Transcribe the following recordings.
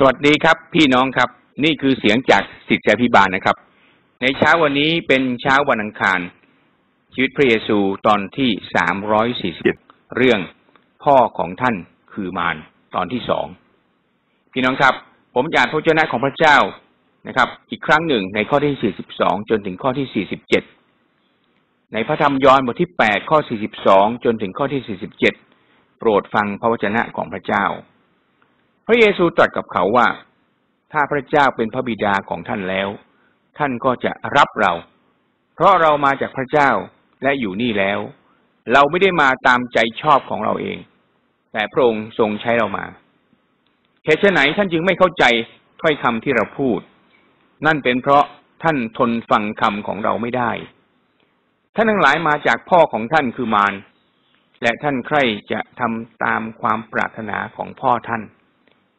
สวัสดีครับพี่น้องครับ นี่คือเสียงจากสิทธิพิบาลนะครับ ในเช้าวันนี้เป็นเช้าวันอังคาร ชีวิตพระเยซูตอนที่สามร้อยสี่สิบเรื่องพ่อของท่านคือมารตอนที่สองพี่น้องครับ ผมอ่านพระเจ้าของพระเจ้านะครับ อีกครั้งหนึ่งในข้อที่สี่สิบสองจนถึงข้อที่สี่สิบเจ็ดในพระธรรมยอห์นบทที่แปดข้อสี่สิบสองจนถึงข้อที่สี่สิบเจ็ดโปรดฟังพระวจนะของพระเจ้า พระเยซูตรัสกับเขาว่า ถ้าพระเจ้าเป็นพระบิดาของท่านแล้ว ท่านก็จะรับเรา เพราะเรามาจากพระเจ้าและอยู่นี่แล้ว เราไม่ได้มาตามใจชอบของเราเอง แต่พระองค์ทรงใช้เรามาเหตุไหนท่านจึงไม่เข้าใจถ้อยคำที่เราพูด นั่นเป็นเพราะท่านทนฟังคำของเราไม่ได้ ท่านทั้งหลายมาจากพ่อของท่านคือมารและท่านใคร่จะทำตามความปรารถนาของพ่อท่าน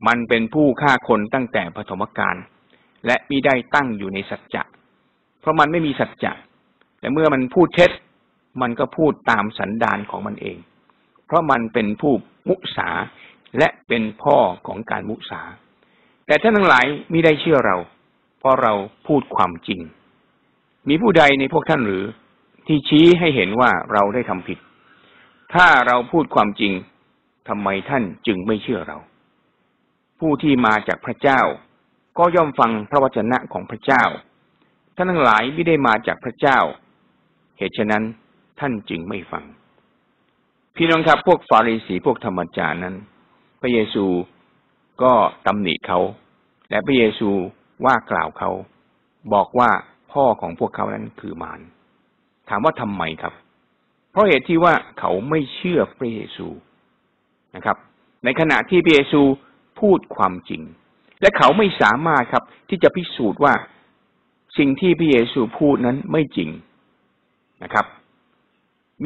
มันเป็นผู้ฆ่าคนตั้งแต่ปฐมกาลและมิได้ตั้งอยู่ในสัจจะ เพราะมันไม่มีสัจจะแต่เมื่อมันพูดเท็จ มันก็พูดตามสันดานของมันเอง เพราะมันเป็นผู้มุสาและเป็นพ่อของการมุสา แต่ท่านทั้งหลายมิได้เชื่อเรา เพราะเราพูดความจริง มีผู้ใดในพวกท่านหรือ ที่ชี้ให้เห็นว่าเราได้ทำผิด ถ้าเราพูดความจริงทำไมท่านจึงไม่เชื่อเรา ผู้ที่มาจากพระเจ้า ก็ย่อมฟังพระวจนะของพระเจ้า ท่านทั้งหลายไม่ได้มาจากพระเจ้า เหตุฉะนั้นท่านจึงไม่ฟัง พี่น้องครับพวกฟาริสีพวกธรรมจารนั้น พระเยซูก็ตำหนิเขา และพระเยซูว่ากล่าวเขา บอกว่าพ่อของพวกเขานั้นคือมารถามว่าทำไมครับ เพราะเหตุที่ว่าเขาไม่เชื่อพระเยซูนะครับ ในขณะที่พระเยซู พูดความจริง และเขาไม่สามารถครับ ที่จะพิสูจน์ว่าสิ่งที่พระเยซูพูดนั้นไม่จริงนะครับ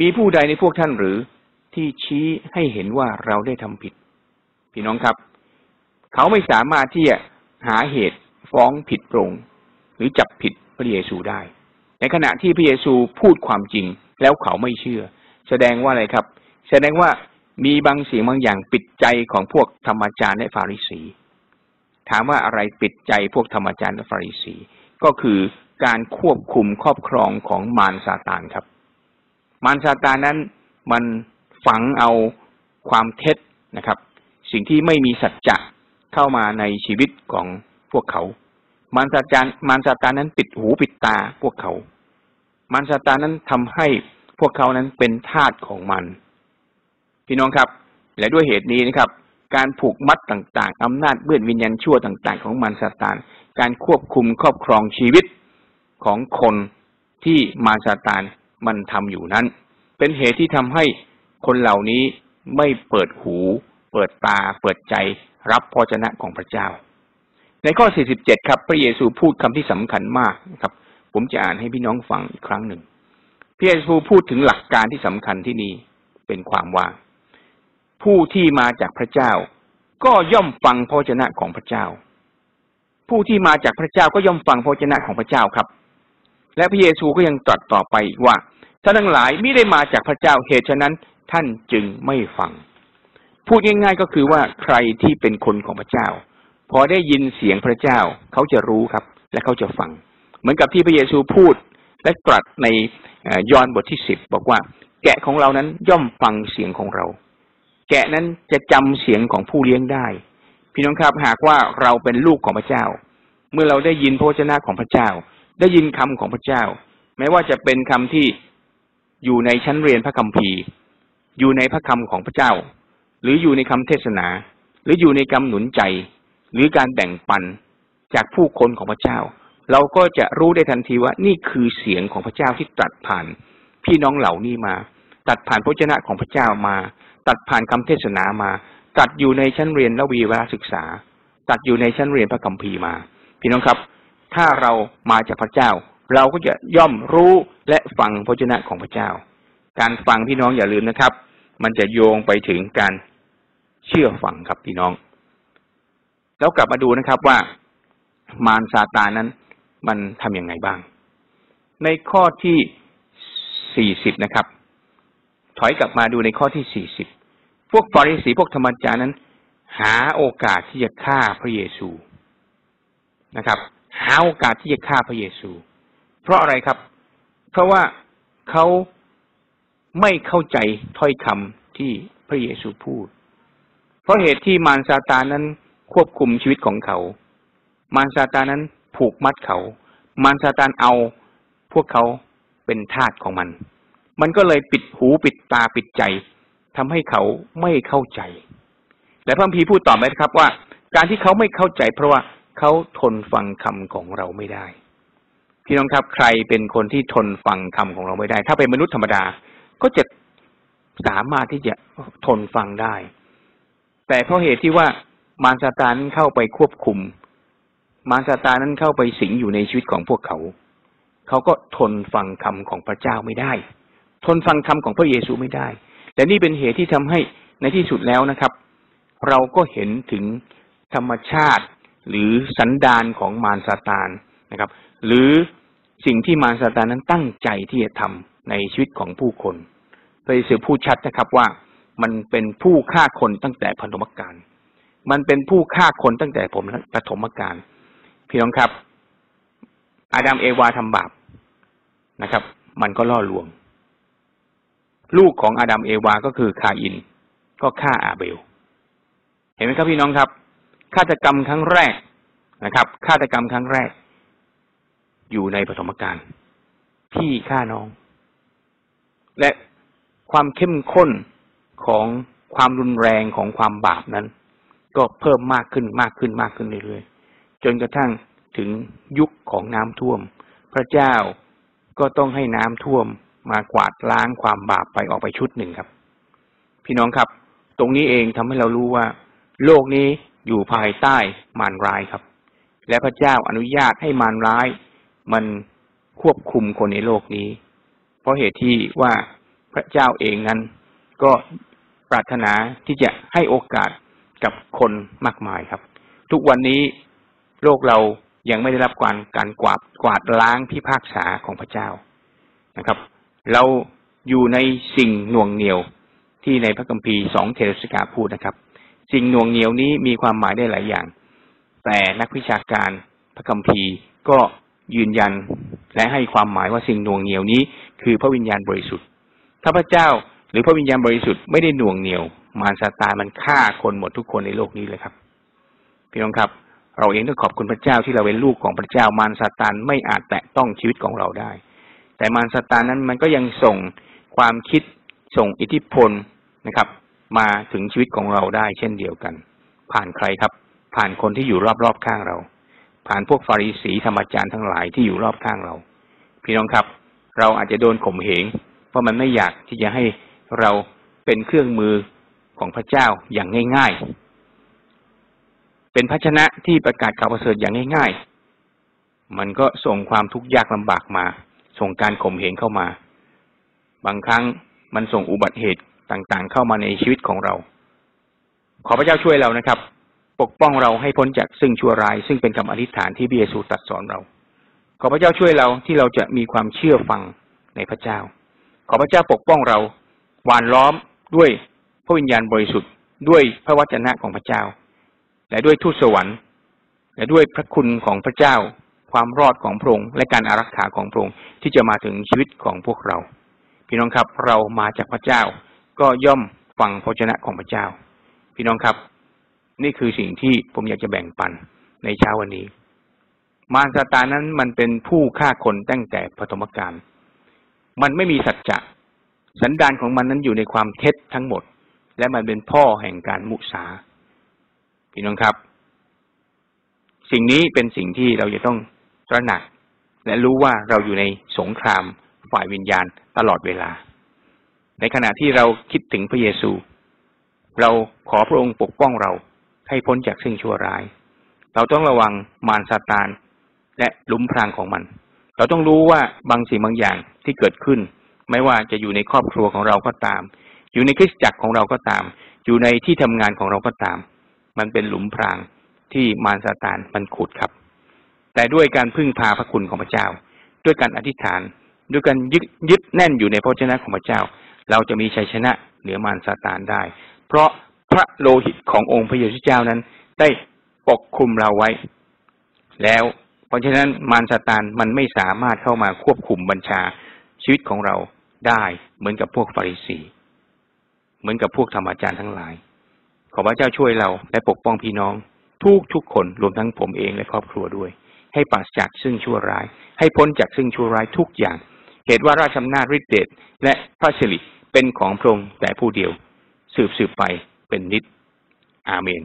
มีผู้ใดในพวกท่านหรือที่ชี้ให้เห็นว่าเราได้ทำผิด พี่น้องครับ เขาไม่สามารถที่จะหาเหตุฟ้องผิดตรงหรือจับผิดพระเยซูได้ ในขณะที่พระเยซูพูดความจริงแล้วเขาไม่เชื่อ แสดงว่าอะไรครับ แสดงว่า มีบางสิ่งบางอย่างปิดใจของพวกธรรมจารย์และฟาริสี ถามว่าอะไรปิดใจพวกธรรมจารย์และฟาริสี ก็คือการควบคุมครอบครองของมารซาตานครับ มารซาตานนั้นมันฝังเอาความเท็จนะครับ สิ่งที่ไม่มีสัจจะเข้ามาในชีวิตของพวกเขา มารซาตานมารซาตานนั้นปิดหูปิดตาพวกเขา มารซาตานนั้นทำให้พวกเขานั้นเป็นทาสของมัน พี่น้องครับ และด้วยเหตุนี้นะครับ การผูกมัดต่างๆ อำนาจเบื้องวิญญาณชั่วต่าง ๆ ของมารซาตาน การควบคุมครอบครองชีวิตของคนที่มารซาตานมันทำอยู่นั้น เป็นเหตุที่ทำให้คนเหล่านี้ไม่เปิดหู เปิดตา เปิดใจรับพระชนะของพระเจ้า ในข้อ 47 ครับ พระเยซูพูดคำที่สำคัญมากนะครับ ผมจะอ่านให้พี่น้องฟังอีกครั้งหนึ่งพี่เอซูพูดถึงหลักการที่สำคัญที่นี้เป็นความว่าง ผู้ที่มาจากพระเจ้า ก็ย่อมฟังพระชนะของพระเจ้า ผู้ที่มาจากพระเจ้าก็ย่อมฟังพระชนะของพระเจ้าครับ และพระเยซูก็ยังตรัสต่อไปว่าท่านทั้งหลายไม่ได้มาจากพระเจ้าเหตุฉะนั้นท่านจึงไม่ฟัง พูดง่ายๆก็คือว่าใครที่เป็นคนของพระเจ้า พอได้ยินเสียงพระเจ้าเขาจะรู้ครับ และเขาจะฟัง เหมือนกับที่พระเยซูพูดและตรัสในยอห์นบทที่สิบบอกว่า แกะของเรานั้นย่อมฟังเสียงของเรา แกะนั้นจะจำเสียงของผู้เลี้ยงได้ พี่น้องครับหากว่าเราเป็นลูกของพระเจ้า เมื่อเราได้ยินพระวจนะของพระเจ้า ได้ยินคำของพระเจ้า แม้ว่าจะเป็นคำที่อยู่ในชั้นเรียนพระคัมภีร์ อยู่ในพระคำของพระเจ้า หรืออยู่ในคำเทศนา หรืออยู่ในคำหนุนใจ หรือการแบ่งปันจากผู้คนของพระเจ้า เราก็จะรู้ได้ทันทีว่านี่คือเสียงของพระเจ้าที่ตัดผ่าน พี่น้องเหล่านี้มา ตัดผ่านพระเจ้าของพระเจ้ามา ตัดผ่านคำเทศนามา ตัดอยู่ในชั้นเรียนละวีวาศึกษา ตัดอยู่ในชั้นเรียนพระคัมภีร์มา พี่น้องครับ ถ้าเรามาจากพระเจ้า เราก็จะย่อมรู้และฟังพระเจ้าของพระเจ้า การฟังพี่น้องอย่าลืมนะครับ มันจะโยงไปถึงการเชื่อฟังครับพี่น้อง แล้วกลับมาดูนะครับว่ามารซาตานนั้นมันทํำยังไงบ้าง ในข้อที่สี่สิบนะครับ ถอยกลับมาดูในข้อที่สี่สิบพวกฟาริสีพวกธรรมจานั้น หาโอกาสที่จะฆ่าพระเยซูนะครับ หาโอกาสที่จะฆ่าพระเยซู เพราะอะไรครับ เพราะว่าเขาไม่เข้าใจถ้อยคำที่พระเยซูพูด เพราะเหตุที่มารซาตานนั้นควบคุมชีวิตของเขา มารซาตานนั้นผูกมัดเขา มารซาตานเอาพวกเขาเป็นทาสของมัน มันก็เลยปิดหูปิดตาปิดใจทำให้เขาไม่เข้าใจ และพระพีพูดต่อไหมครับว่า การที่เขาไม่เข้าใจ เพราะว่าเขาทนฟังคำของเราไม่ได้ พี่น้องครับใครเป็นคนที่ทนฟังคำของเราไม่ได้ ถ้าเป็นมนุษย์ธรรมดาก็จะสามารถที่จะทนฟังได้ แต่เพราะเหตุที่ว่ามารซาตานเข้าไปควบคุม มารซาตานนั้นเข้าไปสิงอยู่ในชีวิตของพวกเขา เขาก็ทนฟังคำของพระเจ้าไม่ได้ ทนฟังคำของพระเยซูไม่ได้แต่นี่เป็นเหตุที่ทำให้ในที่สุดแล้วนะครับ เราก็เห็นถึงธรรมชาติหรือสันดานของมารซาตานนะครับ หรือสิ่งที่มารซาตานนั้นตั้งใจที่จะทำในชีวิตของผู้คนพระเยซูพูดชัดนะครับว่ามันเป็นผู้ฆ่าคนตั้งแต่พันธมกาลมันเป็นผู้ฆ่าคนตั้งแต่ผมปฐมกาลพี่น้องครับ อาดัมเอวาทำบาปนะครับ มันก็ล่อลวง ลูกของอาดัมเอวาก็คือคาอิน ก็ฆ่าอาเบล เห็นไหมครับพี่น้องครับฆาตกรรมครั้งแรกนะครับฆาตกรรมครั้งแรก อยู่ในปฐมกาลพี่ฆ่าน้อง และความเข้มข้นของความรุนแรงของความบาปนั้น ก็เพิ่มมากขึ้นมากขึ้นมากขึ้นเรื่อยๆจนกระทั่งถึงยุคของน้ำท่วม พระเจ้าก็ต้องให้น้ำท่วม มากวาดล้างความบาปไปออกไปชุดหนึ่งครับ พี่น้องครับ ตรงนี้เองทำให้เรารู้ว่า โลกนี้อยู่ภายใต้มารร้ายครับ และพระเจ้าอนุญาตให้มารร้าย มันควบคุมคนในโลกนี้ เพราะเหตุที่ว่าพระเจ้าเองนั้นก็ปรารถนาที่จะให้โอกาสกับคนมากมายครับ ทุกวันนี้โลกเรายังไม่ได้รับการการกวาดกวาดล้างพิพากษาของพระเจ้านะครับ เราอยู่ในสิ่งหน่วงเหนียวที่ในพระคัมภีร์สองเทรสกาพูดนะครับ สิ่งหน่วงเหนียวนี้มีความหมายได้หลายอย่าง แต่นักวิชาการพระคัมภีร์ก็ยืนยันและให้ความหมายว่าสิ่งหน่วงเหนียวนี้ คือพระวิญญาณบริสุทธิ์ถ้าพระเจ้าหรือพระวิญญาณบริสุทธิ์ไม่ได้หน่วงเหนียว มารซาตานมันฆ่าคนหมดทุกคนในโลกนี้เลยครับพี่น้องครับ เราเองต้องขอบคุณพระเจ้าที่เราเป็นลูกของพระเจ้ามารซาตานไม่อาจแตะต้องชีวิตของเราได้ แต่มารซาตานนั้นมันก็ยังส่งความคิดส่งอิทธิพลนะครับ มาถึงชีวิตของเราได้เช่นเดียวกัน ผ่านใครครับ ผ่านคนที่อยู่รอบๆข้างเรา ผ่านพวกฟาริสีธรรมจารย์ทั้งหลายที่อยู่รอบข้างเรา พี่น้องครับ เราอาจจะโดนข่มเหงเพราะมันไม่อยากที่จะให้เราเป็นเครื่องมือของพระเจ้าอย่างง่าย ๆ เป็นภาชนะที่ประกาศข่าวประเสริฐอย่างง่าย ๆ มันก็ส่งความทุกข์ยากลำบากมา ส่งการข่มเหงเข้ามา บางครั้งมันส่งอุบัติเหตุต่างๆ เข้ามาในชีวิตของเรา ขอพระเจ้าช่วยเรานะครับ ปกป้องเราให้พ้นจากซึ่งชั่วร้าย ซึ่งเป็นคำอธิษฐานที่พระเยซูตรัสสอนเรา ขอพระเจ้าช่วยเราที่เราจะมีความเชื่อฟังในพระเจ้า ขอพระเจ้าปกป้องเราหวานล้อมด้วยพระวิญญาณบริสุทธิ์ด้วยพระวจนะของพระเจ้า และด้วยทูตสวรรค์ และด้วยพระคุณของพระเจ้า ความรอดของพระองค์และการอารักขาของพระองค์ที่จะมาถึงชีวิตของพวกเรา พี่น้องครับเรามาจากพระเจ้า ก็ย่อมฟังพระชนะของพระเจ้า พี่น้องครับ นี่คือสิ่งที่ผมอยากจะแบ่งปันในเช้าวันนี้ มารซาตานนั้นมันเป็นผู้ฆ่าคนตั้งแต่ปฐมกาลมันไม่มีสัจจะสันดานของมันนั้นอยู่ในความเท็จทั้งหมด และมันเป็นพ่อแห่งการมุสาพี่น้องครับ สิ่งนี้เป็นสิ่งที่เราจะต้อง ตระหนัก และรู้ว่าเราอยู่ในสงครามฝ่ายวิญญาณตลอดเวลา ในขณะที่เราคิดถึงพระเยซู เราขอพระองค์ปกป้องเราให้พ้นจากสิ่งชั่วร้าย เราต้องระวังมารซาตานและลุมพรางของมัน เราต้องรู้ว่าบางสิ่งบางอย่างที่เกิดขึ้น ไม่ว่าจะอยู่ในครอบครัวของเราก็ตาม อยู่ในคริสตจักรของเราก็ตาม อยู่ในที่ทำงานของเราก็ตาม มันเป็นหลุมพรางที่มารซาตานมันขุดครับ แต่ด้วยการพึ่งพาพระคุณของพระเจ้า ด้วยการอธิษฐาน ด้วยการยึดยึดแน่นอยู่ในพระเจ้าของพระเจ้า เราจะมีชัยชนะเหนือมารซาตานได้ เพราะพระโลหิตขององค์พระเยซูเจ้านั้น ได้ปกคุมเราไว้ แล้ว เพราะฉะนั้นมารซาตานมันไม่สามารถเข้ามาควบคุมบัญชาชีวิตของเราได้เหมือนกับพวกฟาริสีเหมือนกับพวกธรรมอาจารย์ทั้งหลาย ขอพระเจ้าช่วยเราและปกป้องพี่น้องทุกทุกคนรวมทั้งผมเองและครอบครัวด้วย ให้ปราศจากซึ่งชั่วร้าย ให้พ้นจากซึ่งชั่วร้ายทุกอย่าง เหตุว่าราชอำนาจฤทธิเดชและพระสิริเป็นของพระองค์แต่ผู้เดียว สืบสืบไปเป็นนิจอาเมน